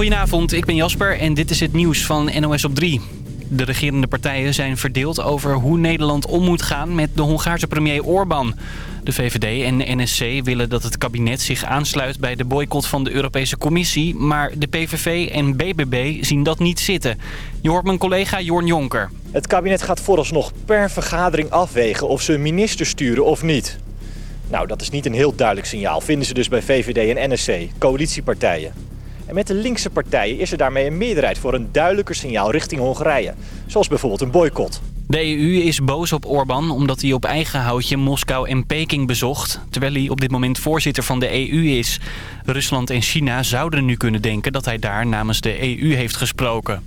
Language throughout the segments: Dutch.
Goedenavond, ik ben Jasper en dit is het nieuws van NOS op 3. De regerende partijen zijn verdeeld over hoe Nederland om moet gaan met de Hongaarse premier Orbán. De VVD en NSC willen dat het kabinet zich aansluit bij de boycott van de Europese Commissie. Maar de PVV en BBB zien dat niet zitten. Je hoort mijn collega Jorn Jonker. Het kabinet gaat vooralsnog per vergadering afwegen of ze een minister sturen of niet. Nou, dat is niet een heel duidelijk signaal, vinden ze dus bij VVD en NSC, coalitiepartijen. En met de linkse partijen is er daarmee een meerderheid voor een duidelijker signaal richting Hongarije. Zoals bijvoorbeeld een boycott. De EU is boos op Orbán omdat hij op eigen houtje Moskou en Peking bezocht... terwijl hij op dit moment voorzitter van de EU is. Rusland en China zouden nu kunnen denken dat hij daar namens de EU heeft gesproken.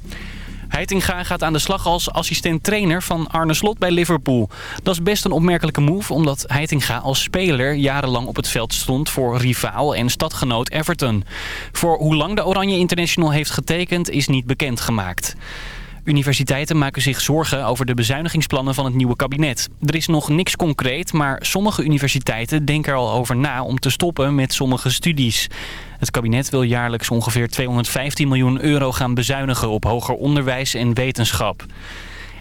Heitinga gaat aan de slag als assistent-trainer van Arne Slot bij Liverpool. Dat is best een opmerkelijke move, omdat Heitinga als speler jarenlang op het veld stond voor rivaal en stadgenoot Everton. Voor hoe lang de Oranje International heeft getekend is niet bekendgemaakt. Universiteiten maken zich zorgen over de bezuinigingsplannen van het nieuwe kabinet. Er is nog niks concreet, maar sommige universiteiten denken er al over na om te stoppen met sommige studies. Het kabinet wil jaarlijks ongeveer 215 miljoen euro gaan bezuinigen op hoger onderwijs en wetenschap.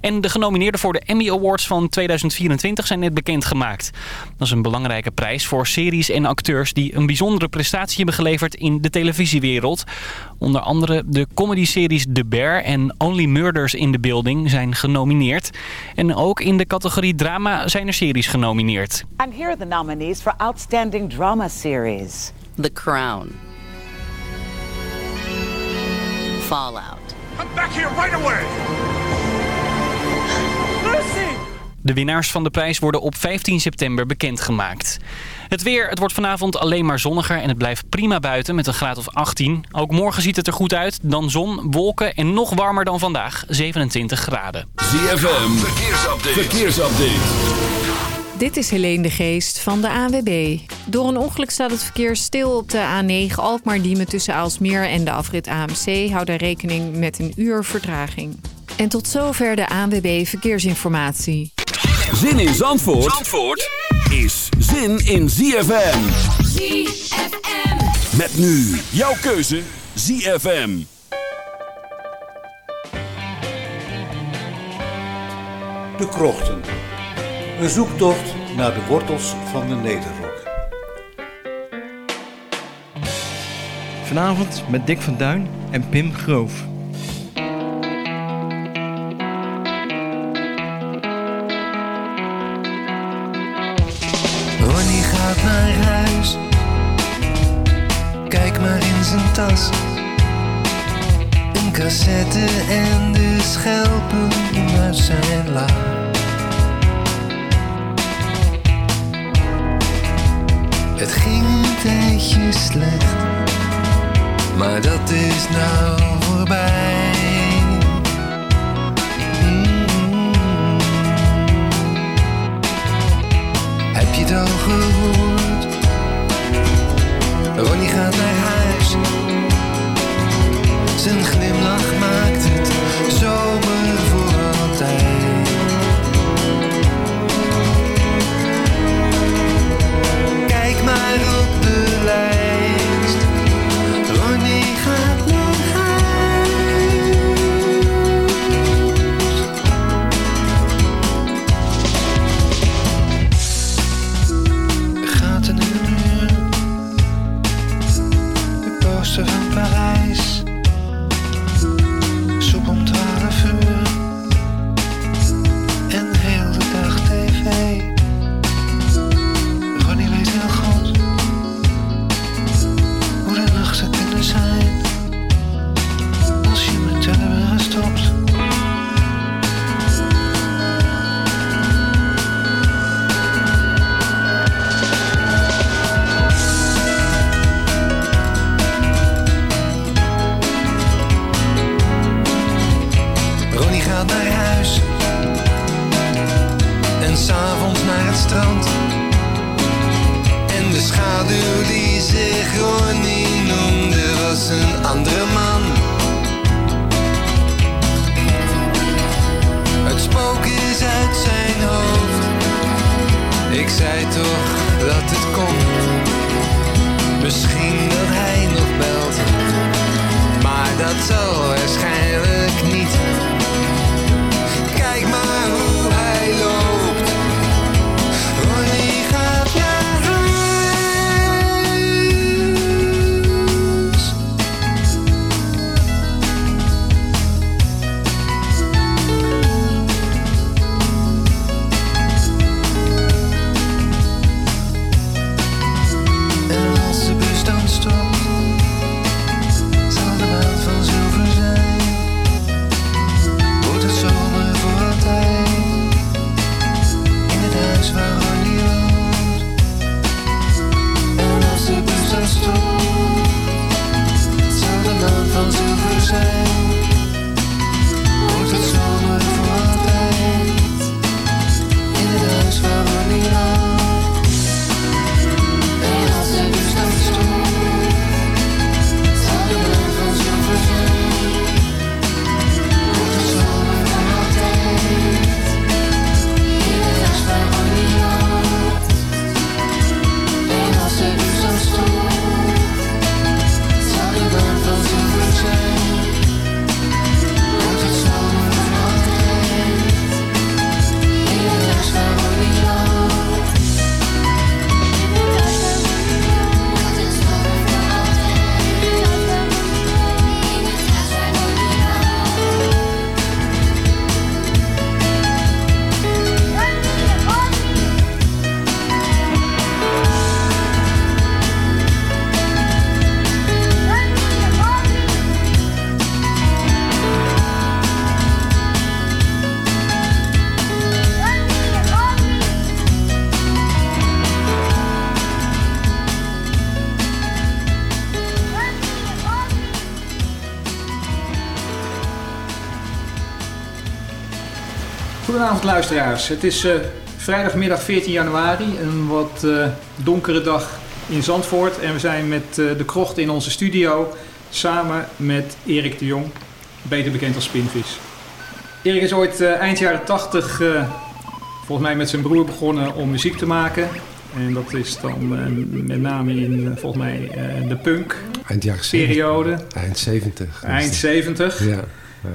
En de genomineerden voor de Emmy Awards van 2024 zijn net bekendgemaakt. Dat is een belangrijke prijs voor series en acteurs die een bijzondere prestatie hebben geleverd in de televisiewereld. Onder andere de comedyseries The Bear en Only Murders in the Building zijn genomineerd. En ook in de categorie drama zijn er series genomineerd. And here are the nominees for Outstanding Drama Series. The Crown. Fallout. Come back here right away! De winnaars van de prijs worden op 15 september bekendgemaakt. Het weer, het wordt vanavond alleen maar zonniger en het blijft prima buiten met een graad of 18. Ook morgen ziet het er goed uit, dan zon, wolken en nog warmer dan vandaag, 27 graden. ZFM, verkeersupdate. verkeersupdate. Dit is Helene de Geest van de ANWB. Door een ongeluk staat het verkeer stil op de A9 Alkmaar-Diemen tussen Aalsmeer en de afrit AMC. Houd daar rekening met een uur vertraging. En tot zover de ANWB Verkeersinformatie. Zin in Zandvoort, Zandvoort is zin in ZFM. ZFM. Met nu jouw keuze ZFM. De Krochten. Een zoektocht naar de wortels van de Nederrok. Vanavond met Dick van Duin en Pim Groof. Kijk maar in zijn tas. Een cassette en de schelpen zijn la. Het ging een tijdje slecht, maar dat is nou voorbij. Mm. Heb je het al? Ronnie gaat naar huis. Zijn glimlach maakt het zomer Goedenavond luisteraars. Het is eh, vrijdagmiddag 14 januari, een wat eh, donkere dag in Zandvoort. En we zijn met eh, de krocht in onze studio samen met Erik de Jong, beter bekend als Spinvis. Erik is ooit eind jaren 80 eh, volgens mij met zijn broer begonnen om muziek te maken. En dat is dan met name in volgens mij de punk Eind jaren periode. Eind 70. Eind 70. Ja.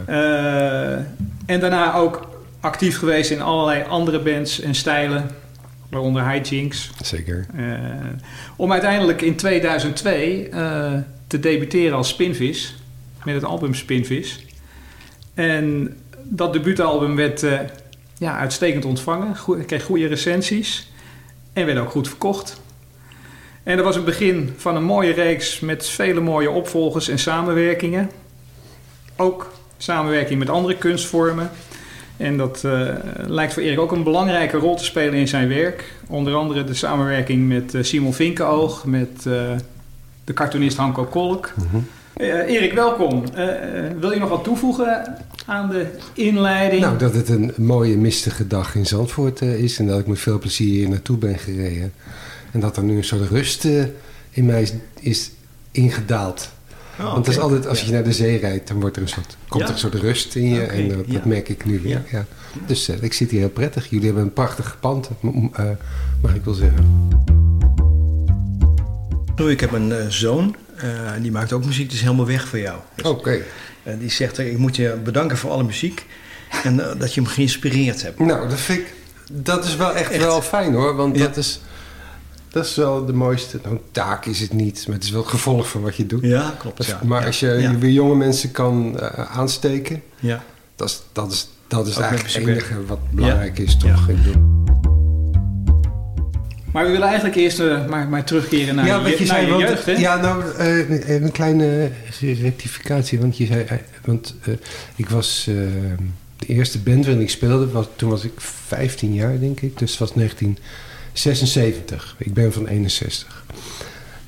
Eh, en daarna ook actief geweest in allerlei andere bands en stijlen, waaronder Hijinks. Zeker. Eh, om uiteindelijk in 2002 eh, te debuteren als Spinvis, met het album Spinvis. En dat debuutalbum werd eh, ja, uitstekend ontvangen, Goe- kreeg goede recensies en werd ook goed verkocht. En dat was het begin van een mooie reeks met vele mooie opvolgers en samenwerkingen. Ook samenwerking met andere kunstvormen. En dat eh, lijkt voor Erik ook een belangrijke rol te spelen in zijn werk. Onder andere de samenwerking met eh, Simon Vinkenoog, met eh, de cartoonist Hanko Kolk. Eh, Erik, welkom. Wil je nog wat toevoegen aan de inleiding? Nou, dat het een mooie mistige dag in Zandvoort is en dat ik met veel plezier hier naartoe ben gereden. En dat er nu een soort rust in mij is, is ingedaald. Oh, Want dat is altijd, als je naar de zee rijdt, dan wordt er een soort, komt er een soort rust in je. En dat, ja. dat merk ik nu weer. Ja. Dus eh, ik zit hier heel prettig. Jullie hebben een prachtig pand, eh, mag ik wel zeggen. Ik heb een eh, zoon, eh, die maakt ook muziek, is helemaal weg voor jou. Dus, Oké. eh, die zegt, eh, ik moet je bedanken voor alle muziek en eh, dat je hem geïnspireerd hebt. Nou, dat vind ik, dat is wel echt, Echt. wel fijn hoor. Want Ja. dat, is, dat is wel de mooiste. Nou, taak is het niet, maar het is wel het gevolg van wat je doet. Ja, klopt. Ja. Maar Ja. als je Ja. weer jonge mensen kan eh, aansteken, Ja. dat is, dat is, dat is Ook eigenlijk het enige wat belangrijk is, toch? Ik bedoel- Maar we willen eigenlijk eerst eh, maar, maar terugkeren naar, ja, je, wat je naar zei, je want, jeugd. Hè? ja, nou, eh, een kleine rectificatie, want je zei, want eh, ik was de eerste band waarin ik speelde, was, toen was ik 15 jaar, denk ik, dus het was 1976. Ik ben van 61.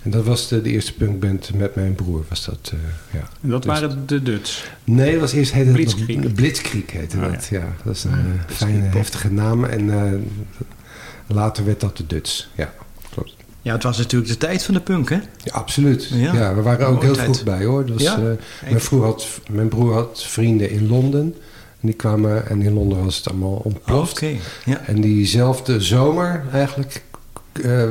En dat was de, de eerste punkband met mijn broer, was dat, eh, ja. En dat Dus- waren de Duts. Nee, dat was eerst heette Blitzkrieg. Blitzkrieg heette Oh, dat, ja. Dat is een Ja, eh, fijne, heftige naam. En eh, later werd dat de Duts, ja, klopt. ja, het was natuurlijk de tijd van de punk, hè? Ja, absoluut. Ja. Ja, we waren ook heel tijd. vroeg bij hoor. Dat was, Ja? eh, mijn, had, mijn broer had vrienden in Londen. En die kwamen, en in Londen was het allemaal ontploft. Oké, ja. En diezelfde zomer eigenlijk eh,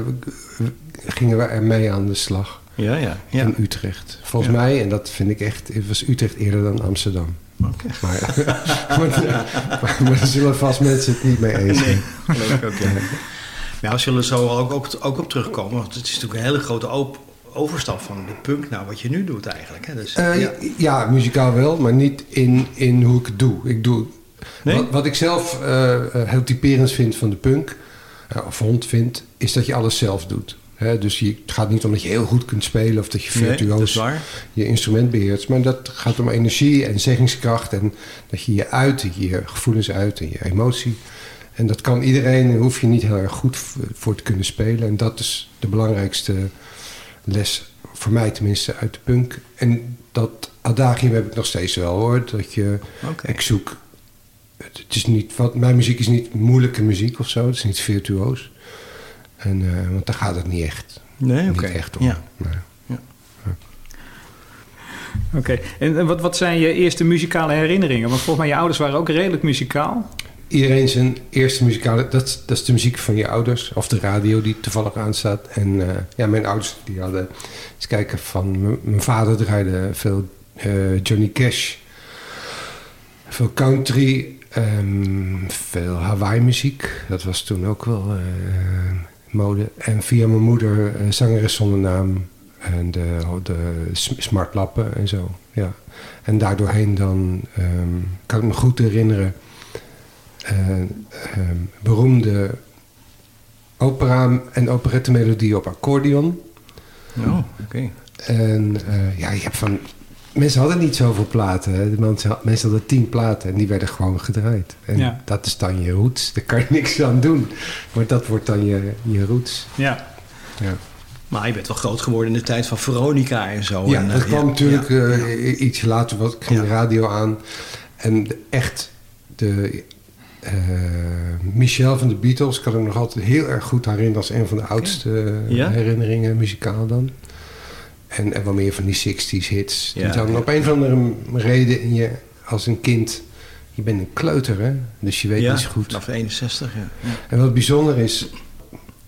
gingen we ermee aan de slag. Ja, ja. ja. in Utrecht. Volgens Ja. mij, en dat vind ik echt, het was Utrecht eerder dan Amsterdam. Oké. Maar, maar, maar, zullen vast mensen het niet mee eens zijn. Nee, geloof ik ook, ja. Ja, we zullen zo ook, ook, ook op terugkomen. Want het is natuurlijk een hele grote op- overstap van de punk naar wat je nu doet eigenlijk. Hè? Dus, Eh, ja. ja. muzikaal wel, maar niet in, in hoe ik het doe. Ik doe Nee? wat, wat ik zelf eh, heel typerend vind van de punk, of hond vind, is dat je alles zelf doet. Hè, dus je, het gaat niet om dat je heel goed kunt spelen of dat je Nee, dat is virtuoos je instrument beheerst. Maar dat gaat om energie en zeggingskracht en dat je je uit, je gevoelens uit en je emotie. En dat kan iedereen, daar hoef je niet heel erg goed voor te kunnen spelen. En dat is de belangrijkste les, voor mij tenminste, uit de punk. En dat adagium heb ik nog steeds wel hoor. Dat je, ik zoek, het het is niet, wat, mijn muziek is niet moeilijke muziek of zo. Het is niet virtuoos. En, eh, want daar gaat het niet echt, Nee, oké. niet echt om. Ja. Nee. Oké, en en wat, wat zijn je eerste muzikale herinneringen? Want volgens mij, je ouders waren ook redelijk muzikaal. Iedereen zijn eerste muzikale... Dat, dat is de muziek van je ouders. Of de radio die toevallig aanstaat. En eh, ja, mijn ouders die hadden... Eens kijken van... Mijn vader draaide veel eh, Johnny Cash. Veel country. ehm, veel Hawaii muziek. Dat was toen ook wel eh, mode. En via mijn moeder zangeres zonder naam. En de, de smartlappen en zo. Ja. En daardoorheen dan... ehm, kan ik me goed herinneren beroemde opera- en operettemelodie op accordeon. Oh, oké. En eh, ja, je hebt van... Mensen hadden niet zoveel platen. Hè. De mensen, mensen hadden tien platen en die werden gewoon gedraaid. En Ja. dat is dan je roots. Daar kan je niks aan doen. Maar dat wordt dan je, je roots. Ja. Ja, Maar je bent wel groot geworden in de tijd van Veronica en zo. ja en, dat eh, kwam ja, natuurlijk ja, eh, i- iets later. Wat, ik ging Ja. de radio aan. En de- echt de... eh, Michel van de Beatles kan ik nog altijd heel erg goed herinneren als een van de oudste eh, Ja? herinneringen muzikaal dan. En, en wel meer van die 60s hits. Ja, die dan op een of andere reden in je als een kind. Je bent een kleuter, hè? Dus je weet ja, niet zo goed. vanaf 61, ja. ja. En wat bijzonder is,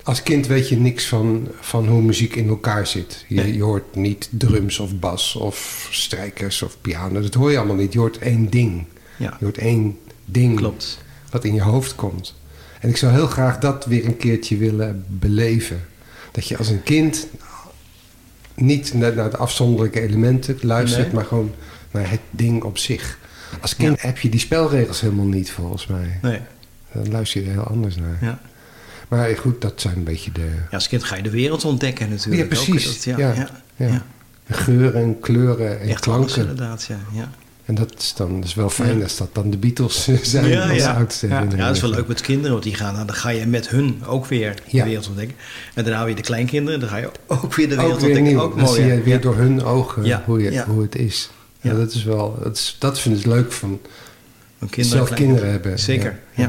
als kind weet je niks van, van hoe muziek in elkaar zit. Je, Nee. je hoort niet drums of bas of strijkers of piano. Dat hoor je allemaal niet. Je hoort één ding. Ja. Je hoort één ding Klopt. Wat in je hoofd komt. En ik zou heel graag dat weer een keertje willen beleven. Dat je als een kind niet naar, naar de afzonderlijke elementen luistert, Nee. maar gewoon naar het ding op zich. Als kind heb je die spelregels helemaal niet, volgens mij. Nee. Dan luister je er heel anders naar. Ja. Maar goed, dat zijn een beetje de... ja, als kind ga je de wereld ontdekken natuurlijk. Ja, precies. Dat, ja, Ja. Geuren en kleuren en Echt alles klanken. inderdaad, ja. ja. En dat is dan is wel fijn Ja. als dat dan de Beatles zijn Ja, als ja. oudste Ja, herinnering. dat is wel leuk met kinderen, want die gaan, dan ga je met hun ook weer Ja. de wereld ontdekken. En daarna weer de kleinkinderen, dan ga je ook weer de wereld Ook weer ontdekken. nieuw. Ook dan mooi. zie je weer Ja. door hun ogen Ja, hoe, je, ja. hoe het is. Ja. Ja. dat is wel... Dat, is, dat vind ik leuk van kinderen, zelf kinderen hebben. Zeker, ja.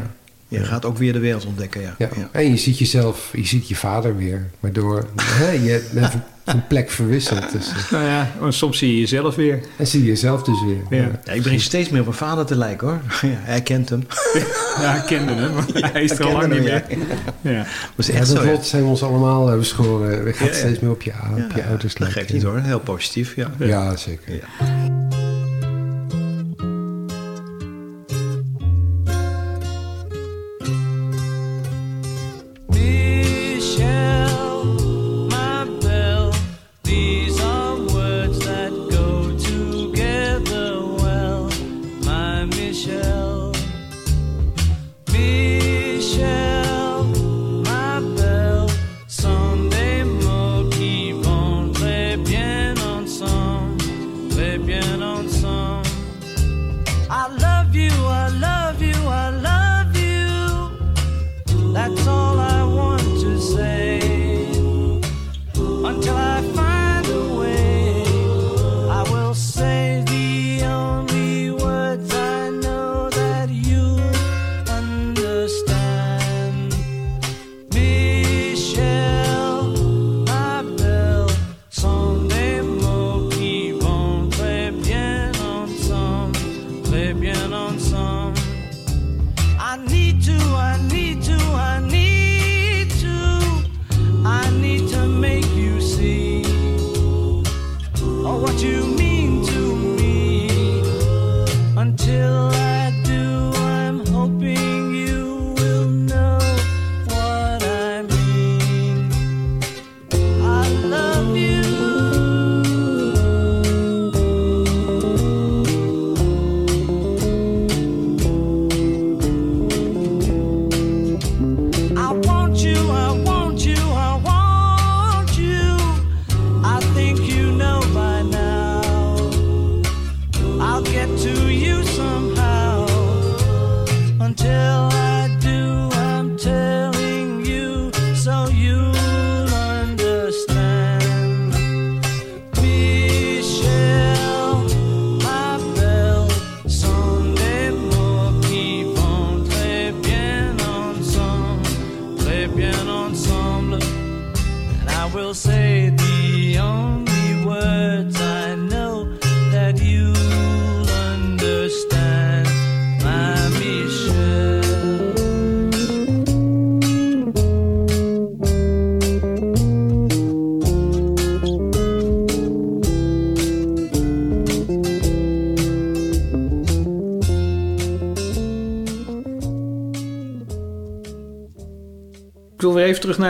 ja. Je gaat ook weer de wereld ontdekken, ja. Ja. ja. En je ziet jezelf, je ziet je vader weer. Waardoor hè, je van plek verwisseld. Dus, eh, Nou ja, soms zie je jezelf weer. en zie je jezelf dus weer. Ja. Ja, ik begin steeds meer op mijn vader te lijken, hoor. Ja, hij kent hem. Ja, ik kende hem. maar hij is er al Hij lang niet meer. Ja. Dat Ja, echt dat zo, zijn we ons allemaal beschoren. We gaan Ja, ja. steeds meer op je, op je ouders Dat lijken. geeft niet hoor, heel positief, ja. Ja, zeker.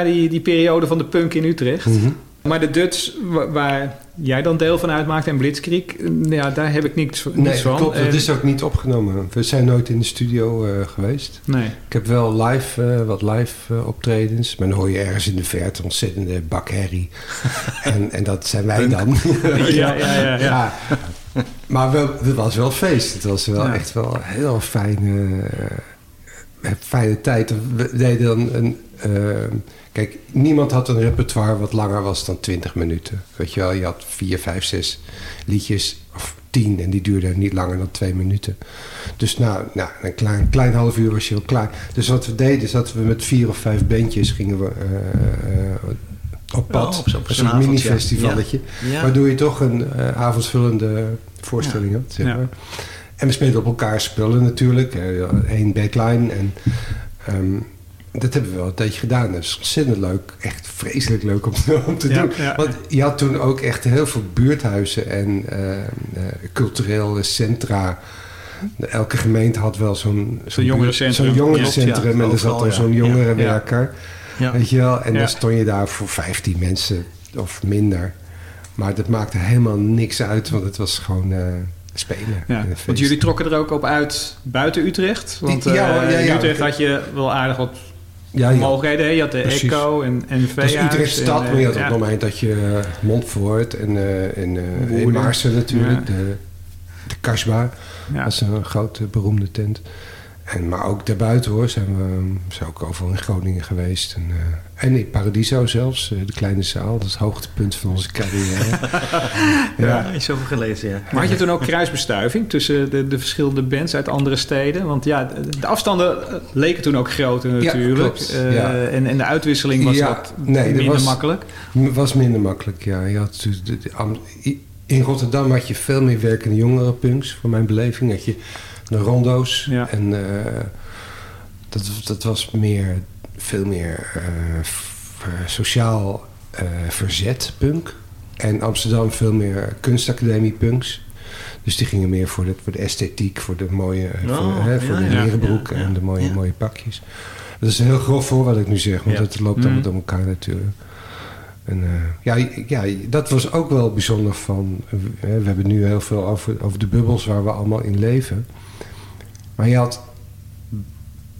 Naar die, die periode van de punk in Utrecht. Mhm. Maar de Duts, wa- waar jij dan deel van uitmaakt en Blitzkrieg, ja, daar heb ik niks, niets Nee, van. klopt. Dat is ook niet opgenomen. We zijn nooit in de studio eh, geweest. Nee. Ik heb wel live, eh, wat live eh, optredens. Maar dan hoor je ergens in de verte ontzettende bakherrie. en, en dat zijn wij dan. Ja, ja, ja, ja. Maar wel, het was wel feest. Het was wel Ja. echt wel een heel fijne, fijne tijd. We deden dan een... eh, kijk, niemand had een repertoire wat langer was dan 20 minuten. Weet je wel, je had vier, vijf, zes liedjes of tien en die duurden niet langer dan twee minuten. Dus nou, nou een klein, klein half uur was je al klaar. Dus wat we deden is dat we met vier of vijf bandjes gingen we eh, eh, op pad. Oh, op op een zo'n ja. mini-festivalletje. Ja. Ja. Waardoor je toch een eh, avondvullende voorstelling Ja. had. Zeg Ja. maar. En we speelden op elkaar spullen natuurlijk. Eén backline. En ehm, dat hebben we wel een tijdje gedaan. Dat is ontzettend leuk. Echt vreselijk leuk om, om te Ja, doen. ja. Want je had toen ook echt heel veel buurthuizen en eh, eh, culturele centra. Elke gemeente had wel zo'n Zo'n jongerencentrum. Zo'n jongerencentrum. Ja, en er zat dan zo'n jongerenwerker. Weet je wel? En dan stond je daar voor 15 mensen of minder. Maar dat maakte helemaal niks uit, want het was gewoon eh, spelen. Ja, want jullie trokken er ook op uit buiten Utrecht. Want Ja, in. Utrecht had je wel aardig wat Ja, mogelijkheden. Je had de Precies. Echo en, en Het was Veehuis Utrecht stad, maar je had eh, op het moment dat je eh, Montfort en, eh en. Maarsen natuurlijk, de, de Kasbah. Ja. Dat is een grote beroemde tent. En, maar ook daarbuiten hoor, zijn we zijn ook overal in Groningen geweest. En, eh, en in Paradiso zelfs, eh, de kleine zaal. Dat is het hoogtepunt van onze carrière. Ja, ja. ik zoveel gelezen, ja. Maar had je toen ook kruisbestuiving tussen de, de verschillende bands uit andere steden? Want ja, de, de afstanden eh, leken toen ook groter natuurlijk. klopt. Eh, Ja. en, en de uitwisseling was Ja, wat nee, dat minder was- makkelijk. Het was minder makkelijk, ja. Je had de- de in Rotterdam had je veel meer werkende jongerenpunks, voor mijn beleving. Had je de rondo's. Ja. En eh, dat, dat was meer, veel meer eh, eh, sociaal eh, verzet punk. En Amsterdam veel meer kunstacademie punks. Dus die gingen meer voor de, voor de esthetiek, voor de mooie, eh, Oh, voor, hè, voor ja, de broeken ja, ja. en de mooie, Ja. mooie pakjes. Dat is heel grof voor wat ik nu zeg, want Ja. het loopt Mm. allemaal door elkaar natuurlijk. En eh, ja, ja, dat was ook wel bijzonder van... we hebben nu heel veel over, over de bubbels waar we allemaal in leven. Maar je had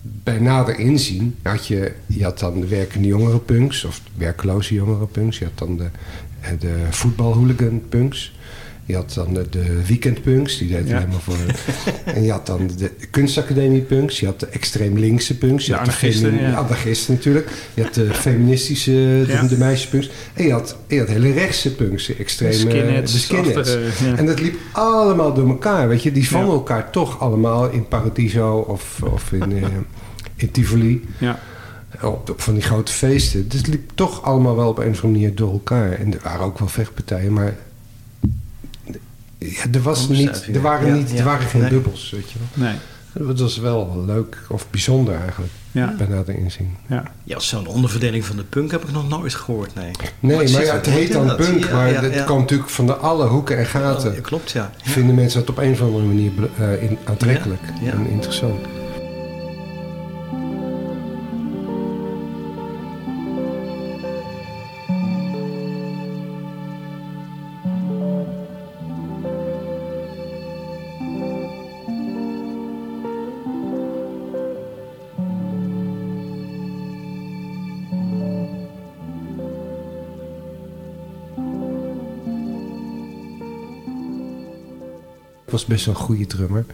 bij nader inzien... Had je, je had dan de werkende jongerenpunks... of werkloze jongerenpunks. Je had dan de, de voetbalhooliganpunks. Je had dan de, de weekendpunks, die deden Ja. helemaal voor... en je had dan de kunstacademiepunks. Je had de extreem linkse punks. Je De had de anarchisten, ja. anarchisten natuurlijk. Je had de feministische, de, de meisjespunks. En je had, je had hele rechtse punks, de extreme... Skinheads, de skinheads. En dat liep allemaal door elkaar, weet je. Die vonden Ja. elkaar toch allemaal in Paradiso of, of in, eh, in Tivoli. Ja. Op, op van die grote feesten. Dus het liep toch allemaal wel op een of andere manier door elkaar. En er waren ook wel vechtpartijen, maar... Ja, er, was niet, er, waren ja. niet, er Ja. waren geen Nee. bubbels, weet je wel. Nee. Dat was wel leuk of bijzonder eigenlijk, Ja. bij nader inzien. Ja. Ja, zo'n onderverdeling van de punk heb ik nog nooit gehoord, nee. Nee, maar, ja, het heet dan punk, Ja, maar ja, het ja. komt natuurlijk van de alle hoeken en gaten. Ja, klopt, ja. Ja. Vinden mensen dat op een of andere manier eh, in, aantrekkelijk Ja, ja. en interessant. Was best wel een goede drummer.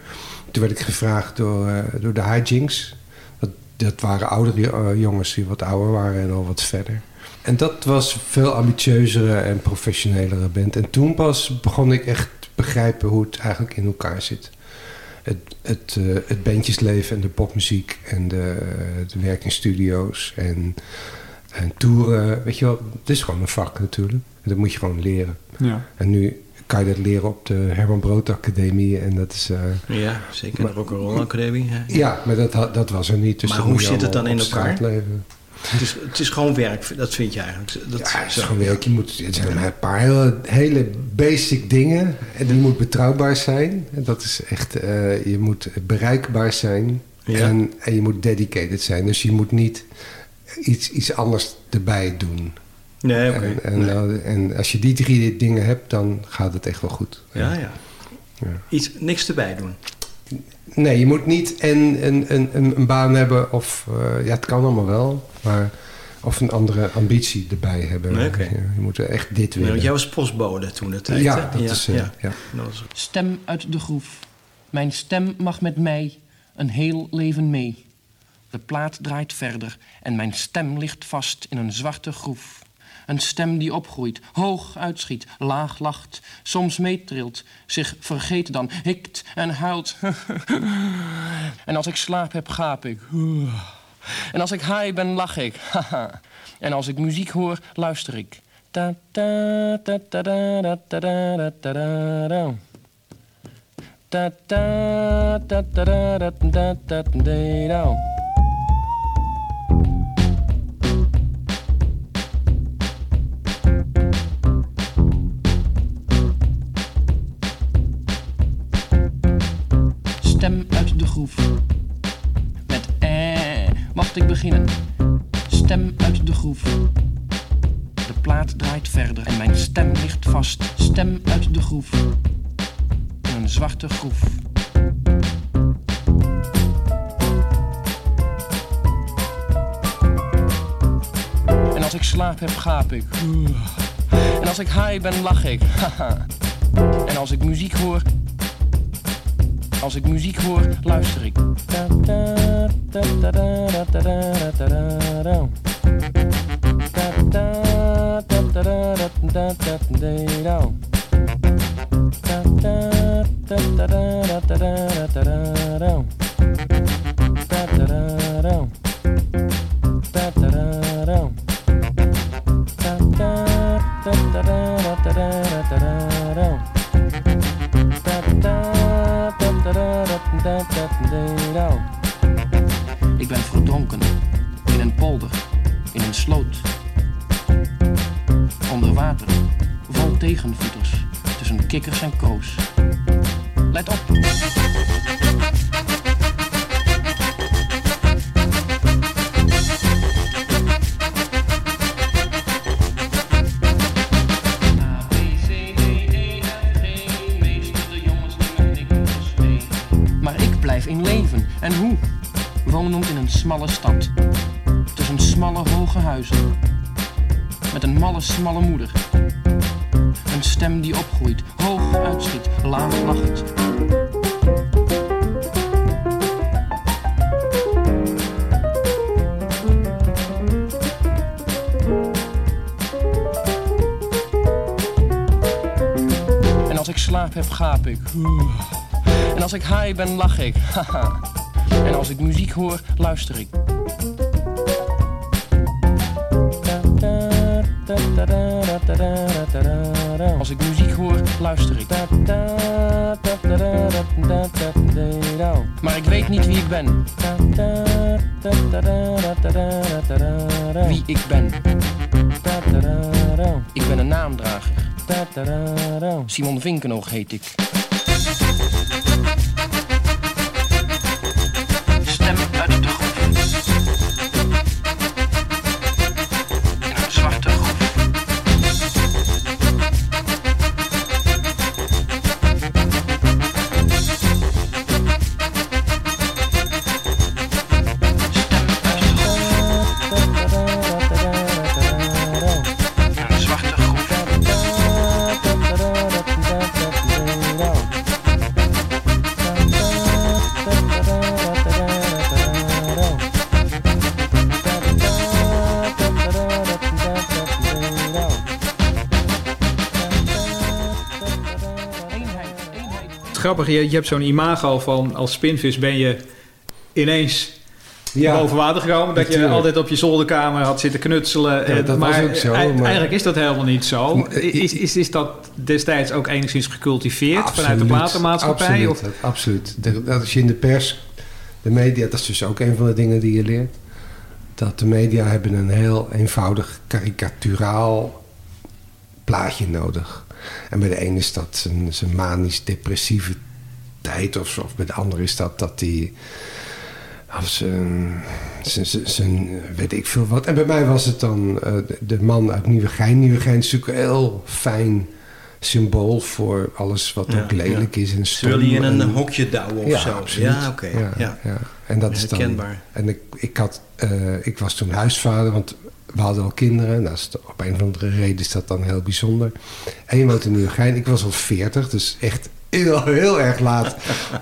Toen werd ik gevraagd door, eh, door de Hijinks. Dat, dat waren oudere eh, jongens die wat ouder waren en al wat verder. En dat was veel ambitieuzere en professionelere band. En toen pas begon ik echt te begrijpen hoe het eigenlijk in elkaar zit. Het, het, eh, het bandjesleven en de popmuziek en de, de werk in studio's en, en toeren. Weet je wel, het is gewoon een vak natuurlijk. En dat moet je gewoon leren. Ja. En nu kan je dat leren op de Herman Brood Academie. En dat is... eh, Ja, zeker. Maar- de Rock'n'Roll Academie. hè. ja, maar dat, dat was er niet. Dus Maar hoe zit het dan in elkaar? Het, is, het is gewoon werk, dat vind je eigenlijk. Dat, Ja, het is zo. gewoon werk. Je moet, het zijn maar een paar hele, hele basic dingen. En die moet betrouwbaar zijn. En dat is echt... eh, je moet bereikbaar zijn. Ja. En, en je moet dedicated zijn. Dus je moet niet iets, iets anders erbij doen. Nee, oké. En, en, Nee. nou, en als je die drie dingen hebt, dan gaat het echt wel goed. Ja, ja. Iets, niks erbij doen. Nee, je moet niet en een, een, een, een baan hebben of... eh, ja, het kan allemaal wel, maar... Of een andere ambitie erbij hebben. Nee, oké. Ja, je moet echt dit willen. jij was postbode toen de tijd. Ja, dat is, ja. Was- Stem uit de groef. Mijn stem mag met mij een heel leven mee. De plaat draait verder en mijn stem ligt vast in een zwarte groef. Een stem die opgroeit, hoog uitschiet, laag lacht, soms meetrilt, zich vergeet dan, hikt en huilt. en als ik slaap heb, gaap ik. En als ik haai ben, lach ik. en als ik muziek hoor, luister ik. Stem uit de groef. Met eh, mag ik beginnen? Stem uit de groef. De plaat draait verder en mijn stem ligt vast. Stem uit de groef. In een zwarte groef. En als ik slaap heb, gaap ik. En als ik high ben, lach ik. En als ik muziek hoor, als ik muziek hoor, luister ik. Kikkers en koos. Slaap heb, gaap ik. En als ik high ben, lach ik. En als ik muziek hoor, luister ik. Als ik muziek hoor, luister ik. Maar ik weet niet wie ik ben. Wie ik ben. Ik ben een naamdrager. Simon Vinkenoog heet ik. Grappig, je, je hebt zo'n imago van als spinvis ben je ineens Ja, boven water gekomen. Dat je altijd op je zolderkamer had zitten knutselen. Ja, dat maar was ook zo, maar- Eigenlijk is dat helemaal niet zo. Is, is, is dat destijds ook enigszins gecultiveerd vanuit de platenmaatschappij? Absoluut, Of, absoluut. Dat je in de pers, de media, dat is dus ook een van de dingen die je leert. Dat de media hebben een heel eenvoudig karikaturaal plaatje nodig. En bij de ene is dat zijn, zijn manisch-depressieve tijd of. Of bij de andere is dat dat hij Als zijn- weet ik veel wat. En bij mij was het dan eh, de, de man uit Nieuwegein. Nieuwegein is natuurlijk een heel fijn symbool voor alles wat Ja, ook lelijk ja. is. En Ze willen je in een en- hokje douwen of ja, zo. absoluut. Ja, oké, Ja. En dat is dan... Herkenbaar. En ik, ik, had, eh, ik was toen huisvader, want we hadden al kinderen. Nou, is het- op een of andere reden is dat dan heel bijzonder. En je woont in Nieuwegein. Ik was al 40, dus echt heel, heel erg laat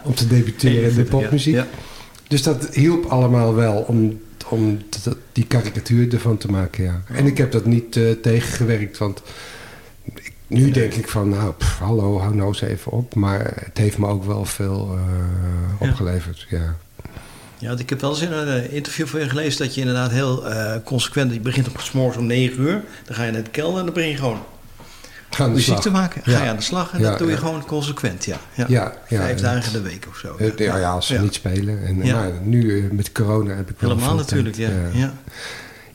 om te debuteren in de 41, ja. popmuziek. Ja. Dus dat hielp allemaal wel om, om die karikatuur ervan te maken, ja. En ik heb dat niet eh, tegengewerkt, want ik- nu denk ik van, nou, pff, hallo, hou nou eens even op. Maar het heeft me ook wel veel eh, opgeleverd, ja. Ja, ik heb wel eens in een eh, interview van je gelezen dat je inderdaad heel eh, consequent... Je begint op 's morgens om 9 uur, dan ga je naar de kelder en dan begin je gewoon Ga muziek slag. te maken. Ga Ja. je aan de slag en dat doe je gewoon consequent, ja. ja. Vijf dagen in de week of zo. Eh, Ja, ja, als ze niet spelen. En, Ja. Maar nu eh, met corona heb ik wel Helemaal natuurlijk, ja. ja.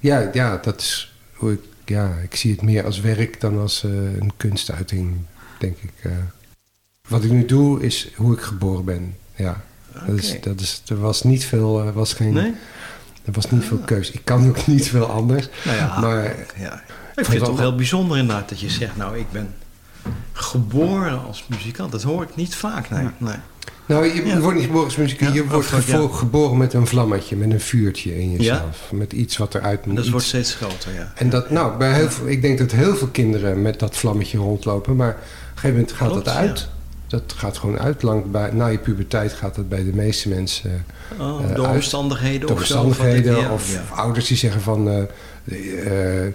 Ja, ja, dat is hoe ik... Ja, ik zie het meer als werk dan als eh, een kunstuiting, denk ik. eh. Wat ik nu doe, is hoe ik geboren ben. Ja, dat is, dat is, er was niet veel... eh, was geen, Nee? Er was niet veel keus. Ik kan ook niet veel anders. Nou ja, maar ja. Ik vind het toch heel bijzonder inderdaad dat je zegt... nou, ik ben geboren als muzikant. Dat hoor ik niet vaak, nee. nee. Nou, je wordt niet geboren als muzikant. Ja, je wordt of- ja. gevo- geboren met een vlammetje, met een vuurtje in jezelf. Met iets wat eruit moet. Dat iets- wordt steeds groter, ja. En dat, nou, bij heel veel, ik denk dat heel veel kinderen met dat vlammetje rondlopen. Maar op een gegeven moment gaat Klopt, dat uit. Dat gaat gewoon uit. Lang bij, na je puberteit gaat dat bij de meeste mensen Oh, eh, door omstandigheden of zo, of omstandigheden. of ouders die zeggen van... eh, eh,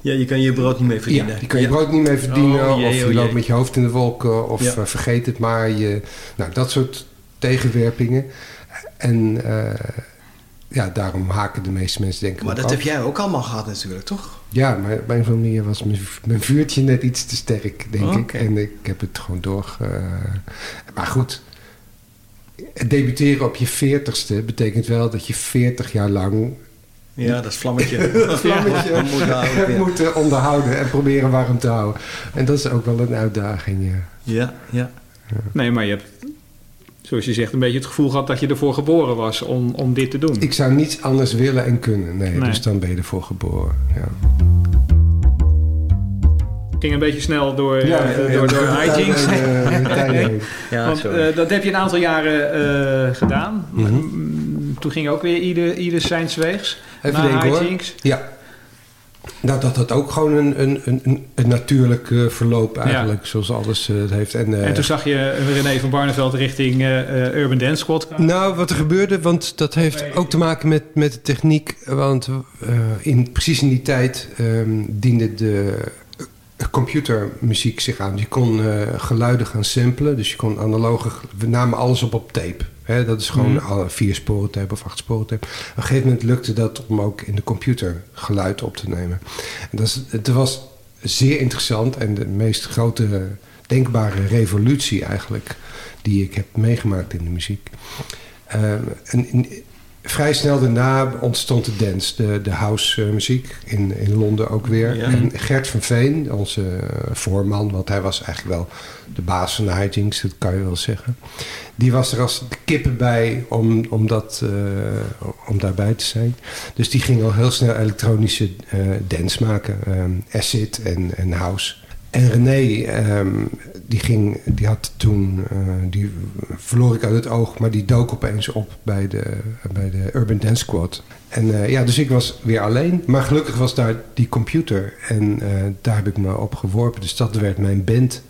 Ja, je kan je brood niet mee verdienen. ja, die kan je Ja. brood niet meer verdienen. Oh, jee, of je oh, loopt jee. met je hoofd in de wolken. Of Ja. eh, vergeet het maar. Je, nou, dat soort tegenwerpingen. En eh, ja, daarom haken de meeste mensen denken Maar dat af. heb jij ook allemaal gehad natuurlijk, toch? Ja, maar op een of andere was mijn, mijn vuurtje net iets te sterk, denk Oké. ik. En ik heb het gewoon door. eh, maar goed, debuteren op je veertigste betekent wel dat je veertig jaar lang Ja, dat vlammetje. dat vlammetje Ja, moet houden, ja. moet eh, onderhouden en proberen warm te houden. En dat is ook wel een uitdaging, ja. Ja, ja. Nee, maar je hebt, zoals je zegt, een beetje het gevoel gehad dat je ervoor geboren was om, om dit te doen. Ik zou niets anders willen en kunnen. Nee, Nee. dus dan ben je ervoor geboren. Ja. ging een beetje snel door, Ja, eh, ja, door, ja, door de hijinks. Ja, Want dat heb je een aantal jaren eh, gedaan. Mhm. Toen ging ook weer ieder, ieder zijn weegs. Even denken hoor. Ja. Nou, dat had ook gewoon een, een, een, een- natuurlijk eh, verloop eigenlijk, zoals alles eh, het heeft. En, eh, En toen zag je René van Barneveld richting Urban Dance Squad. Nou, wat er gebeurde, want dat heeft ook te maken met, met de techniek. Want in, precies in die tijd ehm, diende de computermuziek zich aan. Je kon eh, geluiden gaan samplen, dus je kon analoge... We namen alles op op tape. Hè, dat is gewoon Mhm. alle vier sporen tape of acht sporen tape. Op een gegeven moment lukte dat om ook in de computer geluid op te nemen. En dat is, het was zeer interessant en de meest grote denkbare revolutie eigenlijk... die ik heb meegemaakt in de muziek. Ehm, en vrij snel daarna ontstond de dance, de, de house eh, muziek in, in Londen ook weer. Ja. En Gert van Veen, onze eh, voorman, want hij was eigenlijk wel de baas van de hijinks, dat kan je wel zeggen. Die was er als de kippen bij om, om, dat, eh, om daarbij te zijn. Dus die ging al heel snel elektronische eh, dance maken, ehm, acid en, en house. En René, ehm, die, ging, die had toen, eh, die verloor ik uit het oog, maar die dook opeens op bij de, bij de Urban Dance Squad. En eh, ja, dus ik was weer alleen. Maar gelukkig was daar die computer en eh, daar heb ik me op geworpen. Dus dat werd mijn band.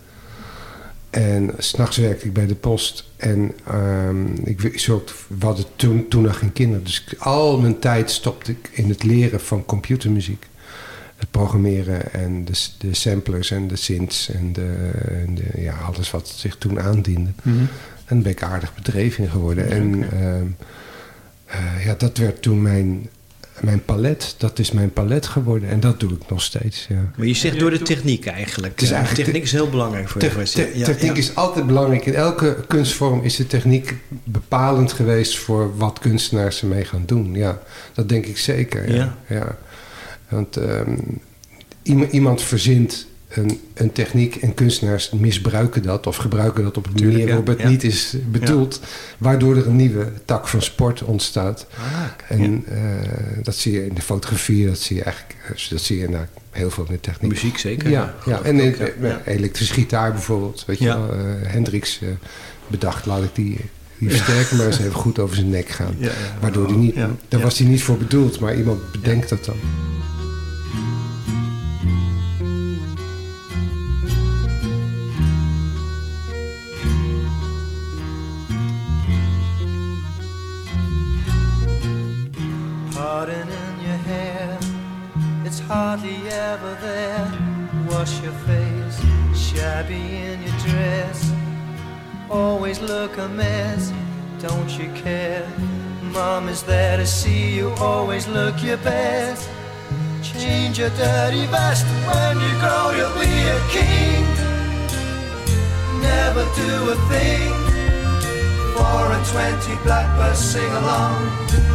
En s'nachts werkte ik bij de post. En ehm, ik, zorgde, we hadden toen, toen nog geen kinderen. Dus al mijn tijd stopte ik in het leren van computermuziek. Het programmeren en de, de samplers en de synths en, de, en de, ja, alles wat zich toen aandiende. Mhm. En daar ben ik aardig bedreven in geworden. En ehm, eh, ja, dat werd toen mijn, mijn palet. Dat is mijn palet geworden. En dat doe ik nog steeds, ja. Maar je zegt door de techniek eigenlijk. Het is eigenlijk techniek is heel belangrijk voor je. Te- Ja, techniek ja. is altijd belangrijk. In elke kunstvorm is de techniek bepalend geweest voor wat kunstenaars ermee gaan doen. Ja, dat denk ik zeker. Ja. Ja. Want ehm, iemand, verzint een, een techniek en kunstenaars misbruiken dat of gebruiken dat op een Tuurlijk, manier ja, waarop het ja. niet is bedoeld, waardoor er een nieuwe tak van sport ontstaat. Ah, en eh, dat zie je in de fotografie, dat zie je eigenlijk, eh, dat zie je nou, heel veel met techniek. Muziek zeker, Ja, ja, en ook, ja. eh, elektrische gitaar bijvoorbeeld, weet je wel. Hendricks eh, bedacht, laat ik die, die maar eens even goed over zijn nek gaan. Waardoor die niet, daar was hij niet voor bedoeld, maar iemand bedenkt dat dan. Pardon in your hair, it's hardly ever there. Wash your face, shabby in your dress. Always look a mess, don't you care? Mom is there to see you, always look your best. Change your dirty vest, when you grow you'll be a king. Never do a thing for a twenty blackbirds sing along.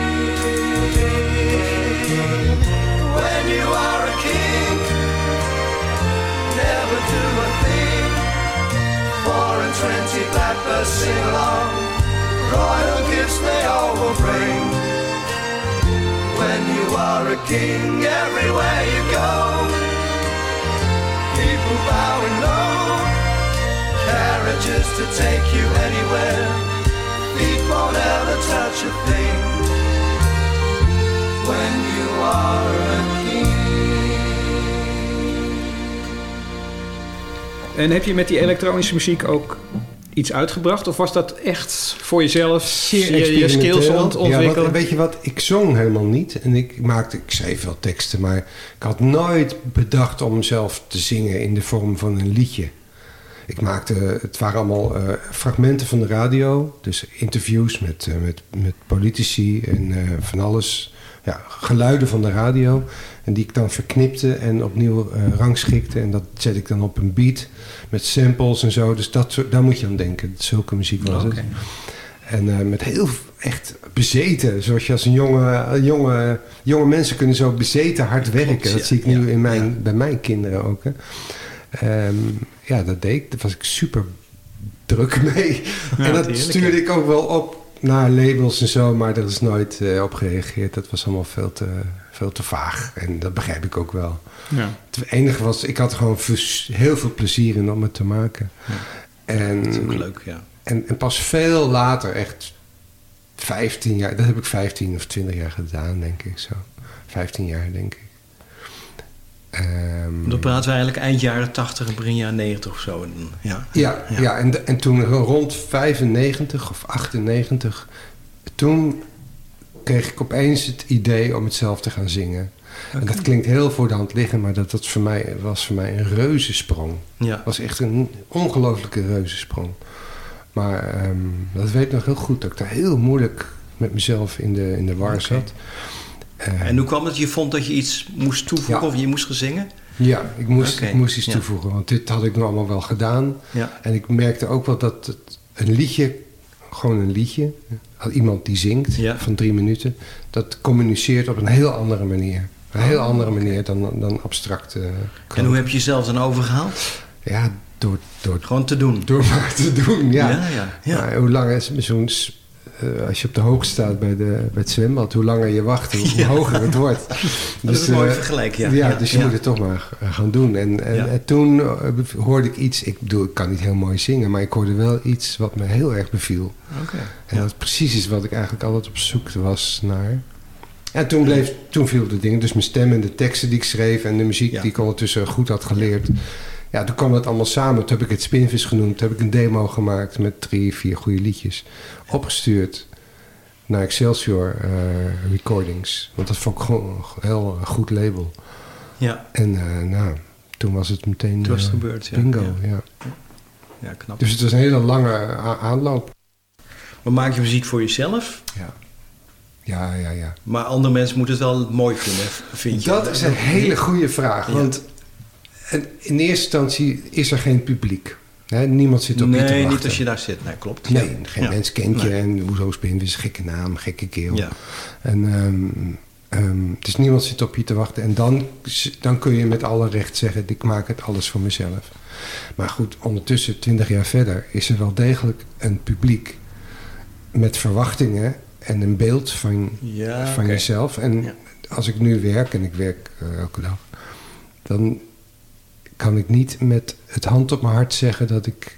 blackbirds sing along. Royal gifts they all will bring. When you are a king, everywhere you go, people bowing low, carriages to take you anywhere. Feet won't ever touch a thing. When you are a En heb je met die elektronische muziek ook iets uitgebracht? Of was dat echt voor jezelf Zeer je, je skills ont- Ja, ontwikkelen? wat- weet je wat, ik zong helemaal niet. En ik maakte, ik schreef wel teksten, maar ik had nooit bedacht om zelf te zingen in de vorm van een liedje. Ik maakte, het waren allemaal eh, fragmenten van de radio. Dus interviews met, eh, met, met politici en eh, van alles. Ja, geluiden van de radio. En die ik dan verknipte en opnieuw eh, rangschikte. En dat zet ik dan op een beat met samples en zo. Dus dat, daar moet je aan denken. Zulke muziek was het. En eh, met heel echt bezeten. Zoals je als een jonge, jonge, jonge mensen kunnen zo bezeten hard werken. Klopt, dat zie ik nu ja, in mijn, bij mijn kinderen ook. Hè. Ehm, ja, dat deed ik. Daar was ik super druk mee. En dat heerlijk, stuurde ik ook wel op naar labels en zo. Maar er is nooit eh, op gereageerd. Dat was allemaal veel te, veel te vaag. En dat begrijp ik ook wel. Ja. Het enige was, ik had gewoon heel veel plezier in om het te maken. En, Dat is ook leuk, ja. En, en pas veel later, echt 15 jaar, dat heb ik 15 of 20 jaar gedaan, denk ik zo. 15 jaar, denk ik. Ehm, Dan praten we eigenlijk eind jaren 80 en begin jaren 90 of zo. Ja. ja, ja. en, en toen rond 95 of 98, toen kreeg ik opeens het idee om het zelf te gaan zingen. En dat klinkt heel voor de hand liggen, maar dat, dat voor mij, was voor mij een reuzensprong. Ja. Het was echt een ongelofelijke reuzensprong. Maar ehm, dat weet ik nog heel goed, dat ik daar heel moeilijk met mezelf in de, in de war zat. Eh, En hoe kwam het? Je vond dat je iets moest toevoegen Ja. of je moest gaan zingen? Ja, ik moest, ik moest iets ja. toevoegen, want dit had ik nu allemaal wel gedaan. Ja. En ik merkte ook wel dat het, een liedje gewoon een liedje. Iemand die zingt van drie minuten. Dat communiceert op een heel andere manier. Een heel andere manier dan, dan abstract. En hoe heb je jezelf dan overgehaald? Ja, door, door... Gewoon te doen. Door maar te doen, ja. Ja, ja, ja. Maar hoe langer is zo'n... eh, als je op de hoogte staat bij, de, bij het zwembad, hoe langer je wacht, hoe, Ja. hoger het wordt. Dat is een mooi eh, vergelijk, ja. Ja, dus je moet het toch maar eh, gaan doen. En, en, toen hoorde ik iets, ik bedoel, ik kan niet heel mooi zingen, maar ik hoorde wel iets wat me heel erg beviel. Oké. En dat precies is wat ik eigenlijk altijd op zoek was naar. En toen, bleef, toen viel de dingen, dus mijn stem en de teksten die ik schreef en de muziek die ik ondertussen goed had geleerd. Ja, toen kwam dat allemaal samen. Toen heb ik het Spinvis genoemd. Toen heb ik een demo gemaakt met drie, vier goede liedjes. Opgestuurd naar Excelsior eh, Recordings. Want dat vond ik gewoon een heel goed label. Ja. En eh, nou, toen was het meteen Toen was het eh, gebeurd, ja. bingo. Ja. Ja. Ja, knap. Dus het was een hele lange aanloop. Maar maak je muziek voor jezelf? Ja. Ja, ja, ja. Maar andere mensen moeten het wel mooi vinden, vind je? Dat is een hele goede vraag. Want in eerste instantie is er geen publiek. Hè, niemand zit op je te Nee, wachten. niet als je daar zit. Nee, klopt. Nee, Ja. geen Ja. mens kent je. Nee. En hoezo spin is gekke naam, gekke keel. Ja. En, ehm, ehm, dus niemand zit op je te wachten. En dan, dan kun je met alle recht zeggen... ik maak het alles voor mezelf. Maar goed, ondertussen, twintig jaar verder... is er wel degelijk een publiek... met verwachtingen en een beeld van, Ja, van jezelf. En als ik nu werk, en ik werk eh, elke dag... dan kan ik niet met het hand op mijn hart zeggen... dat ik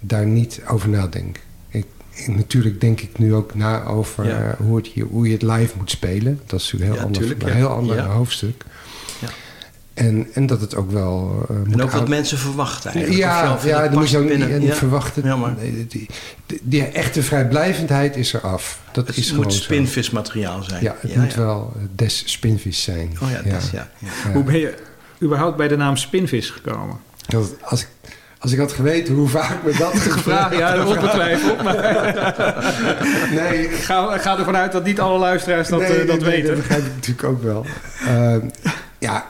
daar niet over nadenk. Ik, ik- natuurlijk denk ik nu ook na over Ja. eh, hoe, het, je- hoe je het live moet spelen. Dat is natuurlijk een heel Ja, ander, tuurlijk, een ja. heel ander Ja. hoofdstuk. Ja. En, en dat het ook wel eh, moet En ook wat mensen verwachten eigenlijk. Ja, of ja dat moet je ook niet, binnen- niet ja. verwachten. Ja, die, die, die echte vrijblijvendheid is er af. Dat het is moet spinvismateriaal zijn. Ja, het Ja, moet ja. wel des spinvis zijn. Oh ja, des, ja, ja. Hoe ben je überhaupt bij de naam Spinvis gekomen? Dat, als, ik, als ik had geweten hoe vaak me dat Gevraagd, ja, ongetwijfeld. Maar nee. ga, ga ervan uit dat niet alle luisteraars dat, Nee, eh, dat nee, nee, weten. dat begrijp ik natuurlijk ook wel. Ehm, ja,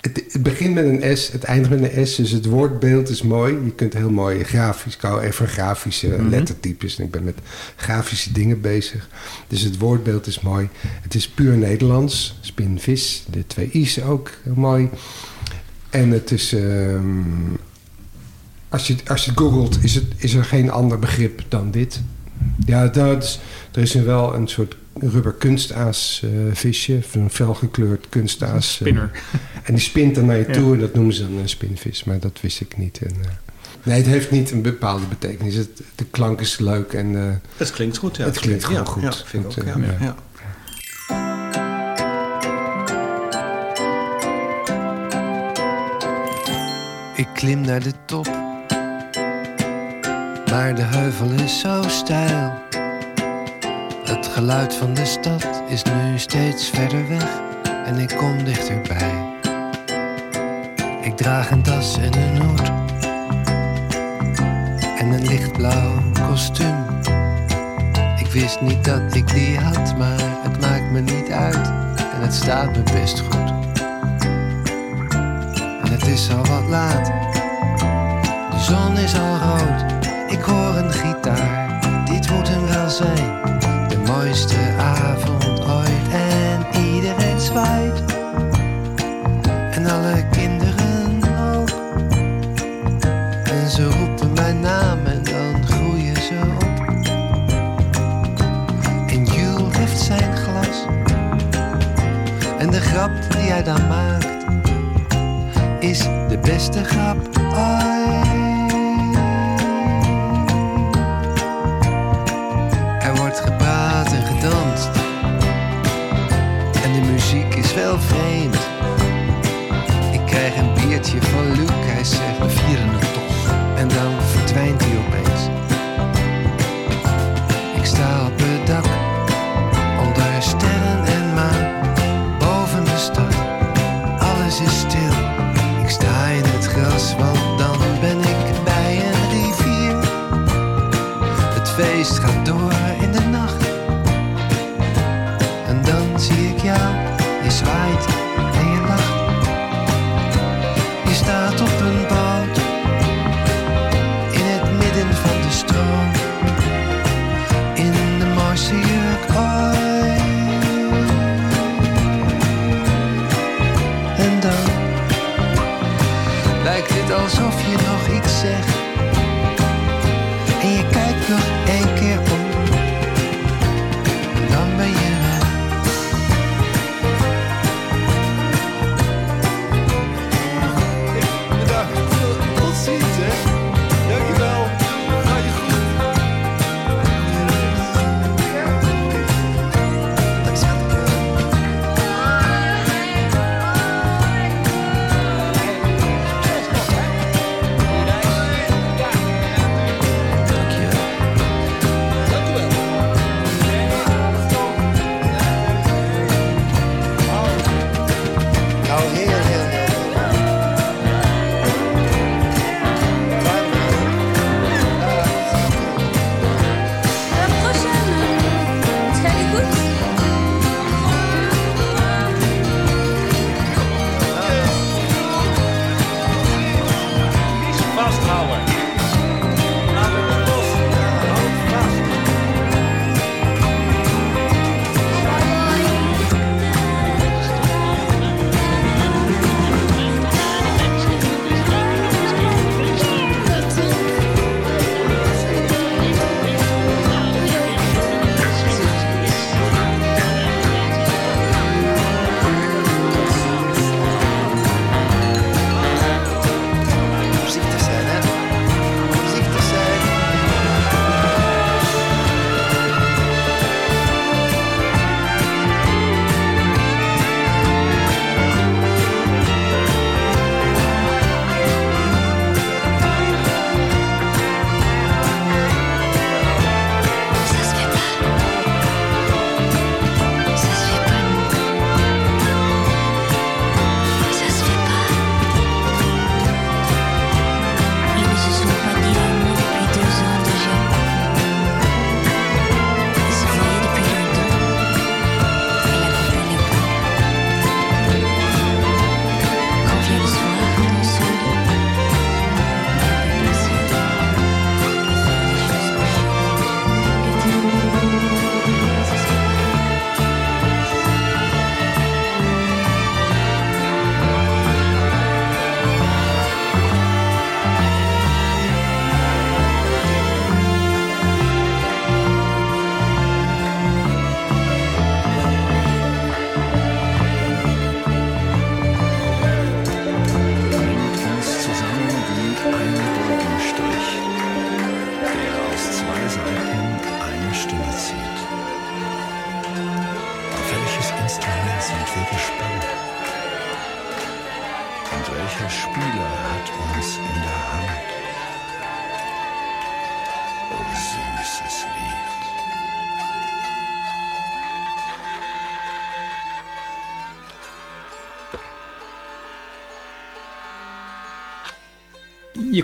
het, het begint met een S, het eindigt met een S. Dus het woordbeeld is mooi. Je kunt heel mooi grafisch, ik hou even grafische Mhm. lettertypes. En ik ben met grafische dingen bezig. Dus het woordbeeld is mooi. Het is puur Nederlands. Spinvis, de twee I's ook heel mooi. En het is... ehm, als, je, als je het googelt, is, het, is er geen ander begrip dan dit. Ja, dat is, er is nu wel een soort rubber kunstaas eh, visje. Een felgekleurd kunstaas. eh, Spinner. en die spint dan naar je Ja. toe en dat noemen ze dan een spinvis. Maar dat wist ik niet. En, eh, nee, het heeft niet een bepaalde betekenis. Het, de klank is leuk en... eh, Het klinkt goed, ja. Het klinkt gewoon Ja, goed. Ja, vind ik ook, eh, ja. Ik klim naar de top, maar de heuvel is zo steil. Het geluid van de stad is nu steeds verder weg en ik kom dichterbij. Ik draag een tas en een hoed en een lichtblauw kostuum. Ik wist niet dat ik die had, maar het maakt me niet uit en het staat me best goed. Het is al wat laat. De zon is al rood. De beste grap ooit.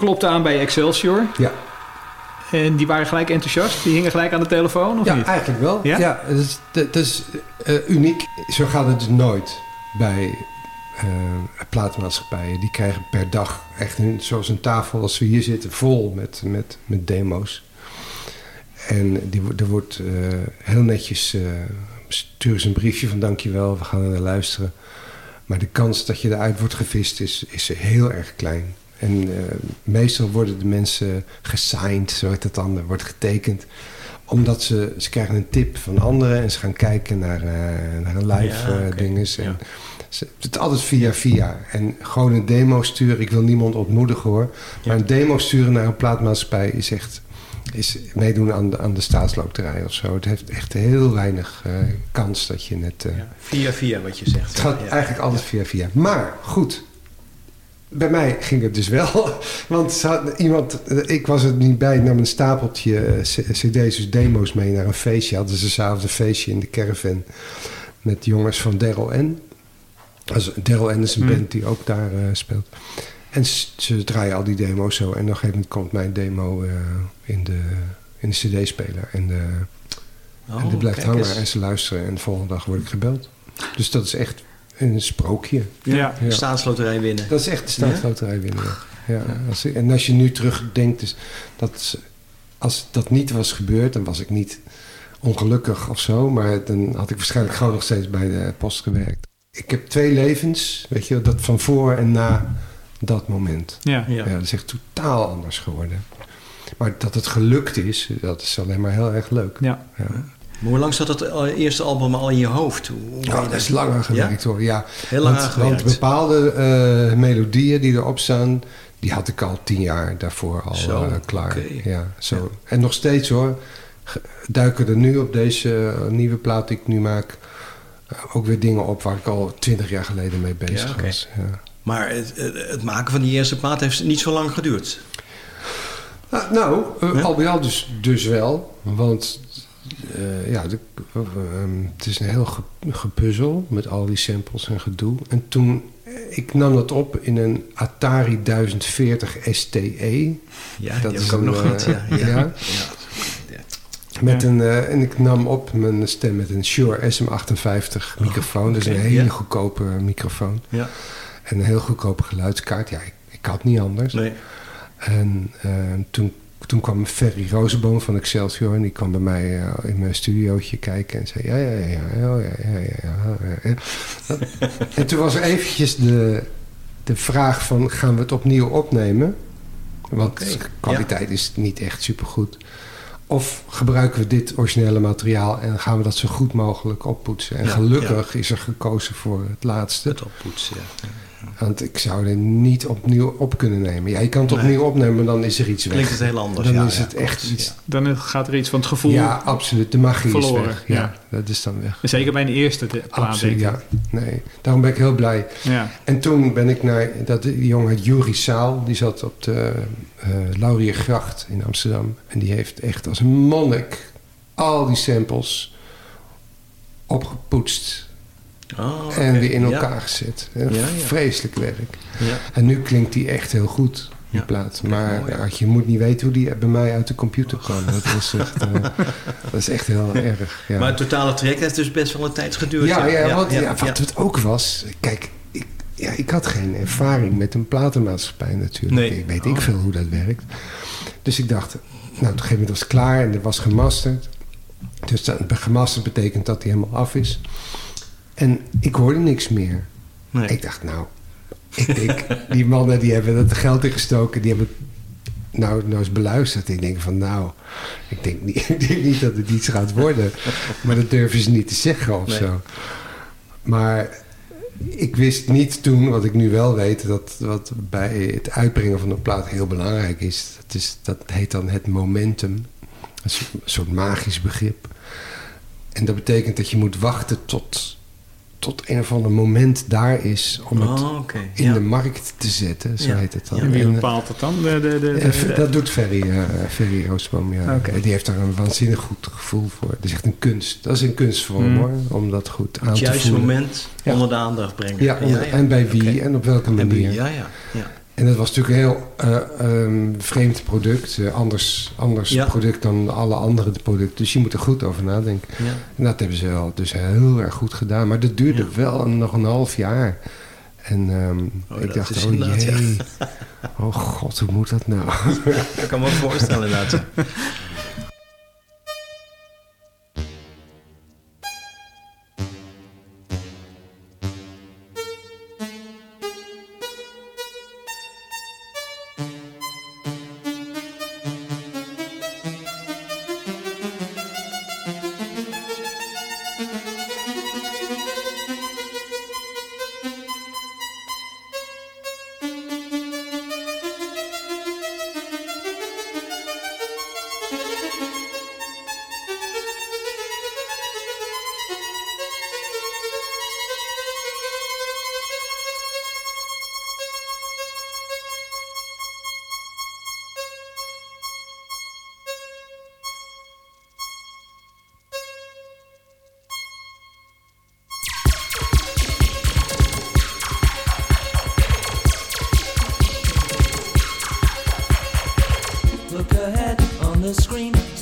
Klopte aan bij Excelsior. Ja. En die waren gelijk enthousiast. Die hingen gelijk aan de telefoon, of ja, niet? eigenlijk wel. Ja? Ja, dat is, eh, uniek. Zo gaat het dus nooit bij eh, platenmaatschappijen. Die krijgen per dag echt een, zoals een tafel als we hier zitten vol met, met, met demo's. En die, er wordt eh, heel netjes... eh sturen ze een briefje van dankjewel, we gaan er naar luisteren. Maar de kans dat je eruit wordt gevist is, is heel erg klein. En eh, meestal worden de mensen gesigned, zo heet het dan, wordt getekend. Omdat ze, ze krijgen een tip van anderen en ze gaan kijken naar, eh, naar een live Ja, eh, dinges. En ze- het is altijd via via. En gewoon een demo sturen, ik wil niemand ontmoedigen hoor. Maar een demo sturen naar een plaatmaatschappij is echt is meedoen aan de, aan de staatsloterij of zo. Het heeft echt heel weinig kans dat je net... Via via wat je zegt. het gaat Ja. eigenlijk altijd via via. Maar goed, bij mij ging het dus wel. Want iemand, ik was er niet bij, nam een stapeltje eh, cd's, dus demo's mee naar een feestje. Hadden ze s'avonds een feestje in de caravan met jongens van Daryl N. Also, Daryl N is een Hmm. band die ook daar eh, speelt. En ze draaien al die demo's zo. En op een gegeven moment komt mijn demo eh, in de, in de cd-speler. En, de, Oh, en die blijft kijk hangen en ze luisteren. En de volgende dag word ik gebeld. Dus dat is echt een sprookje. Ja, staatsloterij winnen. Dat is echt de staatsloterij winnen. Ja. Ja, als, en als je nu terugdenkt, is dat als dat niet was gebeurd, dan was ik niet ongelukkig of zo. Maar dan had ik waarschijnlijk gewoon nog steeds bij de post gewerkt. Ik heb twee levens, weet je, dat van voor en na dat moment. Ja. ja dat is echt totaal anders geworden. Maar dat het gelukt is, dat is alleen maar heel erg leuk. Ja. Maar hoe lang zat het al- eerste album al in je hoofd? Hoe, Ja, dat is langer gewerkt Ja? hoor. Ja. Heel lang want, want bepaalde eh, melodieën die erop staan, die had ik al tien jaar daarvoor al Zo, eh, klaar. Ja, zo. En nog steeds hoor, duiken er nu op deze eh, nieuwe plaat die ik nu maak eh, ook weer dingen op waar ik al twintig jaar geleden mee bezig Ja, was. Ja. Maar het, maken van die eerste plaat heeft niet zo lang geduurd. Nou, nou eh, al bij al dus, dus wel. Want eh, ja, de, eh, ehm, het is een heel ge, gepuzzel met al die samples en gedoe. En toen, eh, ik nam dat op in een Atari 1040 STE. Ja, die heb ik ook nog eh, gehad, ja. Ja. ja. Met een, en ik nam op mijn stem met een Shure SM58 microfoon. dus oké, een hele ja. goedkope microfoon. Ja. En een heel goedkope geluidskaart. Ja, ik, ik had niet anders. Nee. En toen, toen kwam Ferry Rozenboom van Excelsior... en die kwam bij mij eh, in mijn studiootje kijken en zei... ja, ja, ja, ja, oh, ja, ja, ja. En, en toen was er eventjes de, de vraag van... gaan we het opnieuw opnemen? Want de kwaliteit is niet echt supergoed. Of gebruiken we dit originele materiaal... en gaan we dat zo goed mogelijk oppoetsen? En gelukkig is er gekozen voor het laatste. Het oppoetsen, ja. Want ik zou er niet opnieuw op kunnen nemen. Ja, je kan het opnieuw opnemen, maar dan is er iets weg. Klinkt het heel anders, Dan ja, is ja, het echt iets... Dan gaat er iets van het gevoel Ja, absoluut. De magie verloren. is weg. Ja, Ja. dat is dan weg. Zeker bij de eerste plaat, Absoluut, ja. Nee, daarom ben ik heel blij. Ja. En toen ben ik naar... Dat, die jongen heet Juri Saal. Die zat op de eh Lauriergracht in Amsterdam. En die heeft echt als een monnik al die samples opgepoetst. Oh. En weer in Ja. elkaar gezet. Een Ja, ja. Vreselijk werk. Ja. En nu klinkt die echt heel goed, die plaat. Maar je moet niet weten hoe die bij mij uit de computer kwam. Dat is echt, eh, dat is echt heel erg. Ja. Maar het totale traject heeft dus best wel een tijd geduurd. ja, ja, want, ja, ja, wat het ook was... Kijk, ik, ja, ik had geen ervaring met een platenmaatschappij natuurlijk. Nee. Ik weet Oh. ik veel hoe dat werkt. Dus ik dacht, nou, op een gegeven moment was het klaar en er was gemasterd. Dus dat, gemasterd betekent dat hij helemaal af is. En ik hoorde niks meer. Nee. Ik dacht, nou, ik denk, die mannen die hebben dat geld ingestoken, die hebben het nou, nou eens beluisterd. Ik denk van, nou, ik denk niet, ik denk niet dat het iets gaat worden. Maar dat durven ze niet te zeggen of Nee. zo. Maar ik wist niet toen, wat ik nu wel weet, dat wat bij het uitbrengen van een plaat heel belangrijk is. Dat, is, dat heet dan het momentum. Een soort, een soort magisch begrip. En dat betekent dat je moet wachten tot tot een of ander moment daar is om het Oh, in ja. de markt te zetten, zo Ja. heet het dan. En wie bepaalt dat dan? De, de, de, eh, de- dat doet Ferry, eh, Ferry Roosboom, ja. Die heeft daar een waanzinnig goed gevoel voor. Dat is echt een kunst. Dat is een kunstvorm Hmm. hoor, om dat goed aan Het te juiste voelen. moment Ja. onder de aandacht brengen. Ja, en bij wie en op welke En bij- manier. ja, ja, ja. En dat was natuurlijk een heel eh, ehm, vreemd product. eh, anders anders Ja. product dan alle andere producten. Dus je moet er goed over nadenken. Ja. En dat hebben ze wel dus heel erg goed gedaan. Maar dat duurde Ja. wel een- nog een half jaar. En ehm, Oh, ik dacht, oh jee. Oh god, hoe moet dat nou? Ik kan me ook voorstellen inderdaad.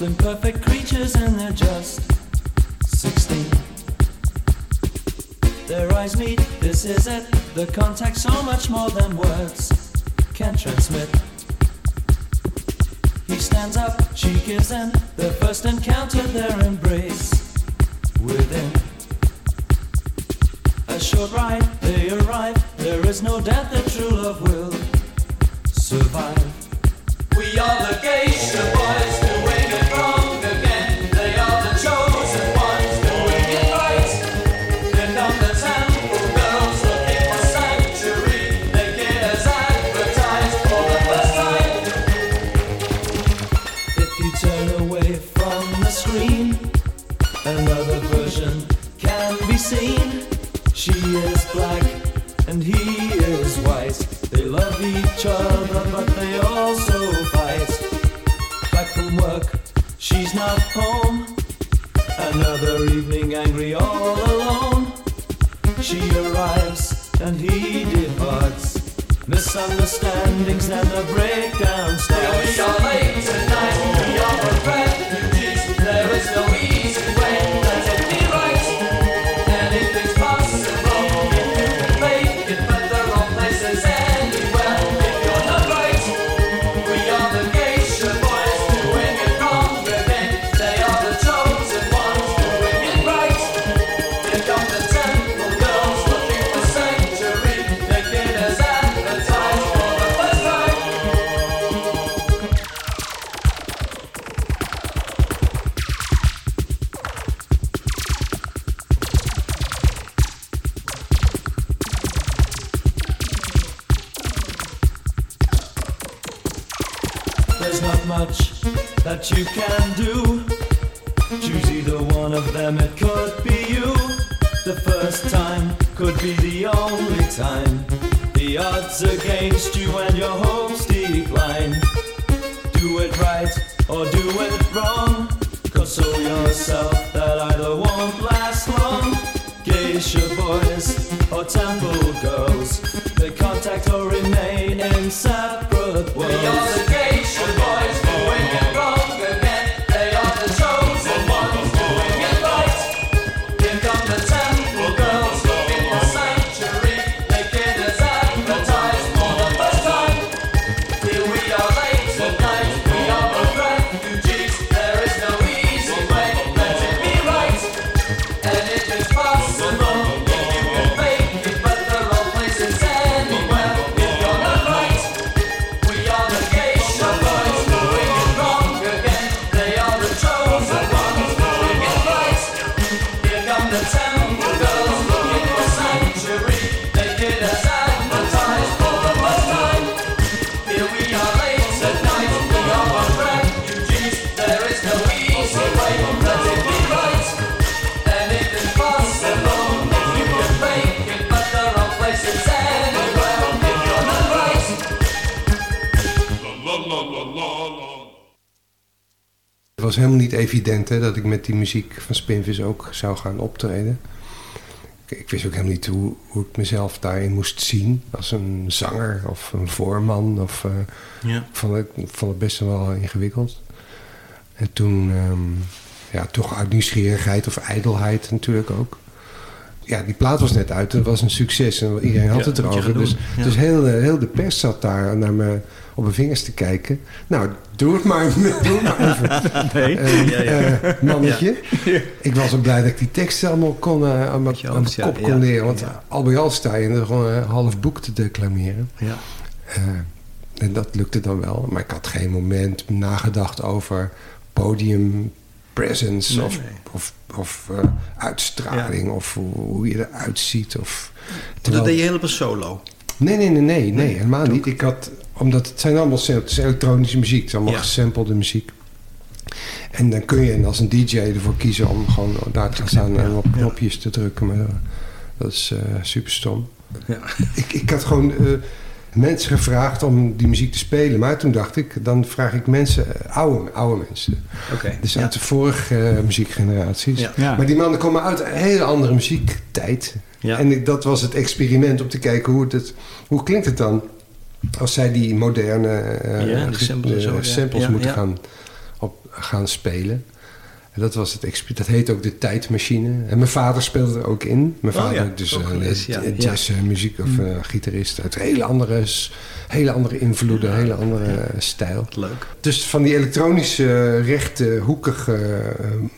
screen, slim perfect creatures and they're just 16. Their eyes meet, this is it. The contact so much more than words can transmit. He stands up, she gives in. Their first encounter, their embrace within. A short ride, they arrive. There is no doubt that true love will survive. We are the geisha celebrate. Het was helemaal niet evident hè, dat ik met die muziek van Spinvis ook zou gaan optreden. Ik, ik wist ook helemaal niet hoe, hoe ik mezelf daarin moest zien. Als een zanger of een voorman. Of, eh, Ja. ik, vond het, ik vond het best wel ingewikkeld. En toen, ehm, ja, toch uit nieuwsgierigheid of ijdelheid natuurlijk ook. Ja, die plaat was net uit. Het was een succes en iedereen had Ja, het erover. Dus. Ja. dus heel, de- heel de pers zat daar naar me op mijn vingers te kijken. Nou, doe het maar, doe het maar even. Nee. Eh, Ja, ja. eh, mannetje. Ik was ook blij dat ik die teksten allemaal kon, eh, aan mijn ja, kop kon leren. Want al bij al sta je er gewoon een half boek te declameren. Ja. Eh, en dat lukte dan wel. Maar ik had geen moment nagedacht over podium presence Nee, of, nee. of, of eh, uitstraling of hoe, hoe je eruit ziet. Of, Dat deed je helemaal solo. Nee, nee, nee, nee, nee, helemaal niet. Ik had, omdat het zijn allemaal sam- het is elektronische muziek, het is allemaal Ja. gesampelde muziek. En dan kun je als een DJ ervoor kiezen om gewoon daar te gaan staan en op knopjes te drukken. Maar eh, dat is super stom. Ja. Ik, ik had gewoon eh, mensen gevraagd om die muziek te spelen. Maar toen dacht ik, dan vraag ik mensen, eh, oude, oude mensen. Oké. Dus uit de vorige eh, muziekgeneraties. Ja. Ja. Maar die mannen komen uit een hele andere muziektijd. Ja. En ik, dat was het experiment om te kijken hoe, het, het- hoe klinkt het dan als zij die moderne eh, Ja, die ge- samples eh, Ja, moeten ja. Gaan, op, gaan spelen. En dat was het experiment. Dat heet ook de tijdmachine. En mijn vader speelde er ook in. Mijn Oh vader dus een eh, Ja. jazzmuziek of Mm. eh, gitarist uit hele andere, hele andere invloeden, hele andere eh, stijl. Leuk. Dus van die elektronische, eh, rechte, hoekige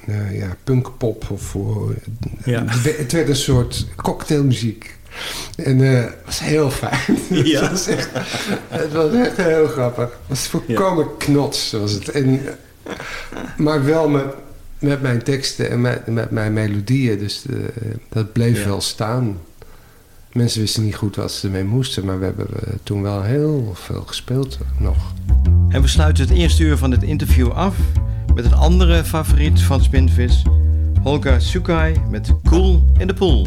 eh, eh, ja, punkpop. Of, Het werd een soort cocktailmuziek. En eh, het was heel fijn. Ja. het, was echt, het was echt heel grappig. Het was volkomen knots. Was het. En, maar wel met, met mijn teksten en met, met mijn melodieën. Dus eh, dat bleef Ja. wel staan. Mensen wisten niet goed wat ze ermee moesten. Maar we hebben eh, toen wel heel veel gespeeld nog. En we sluiten het eerste uur van dit interview af met een andere favoriet van Spinvis, Holga Sukai met Cool in the Pool.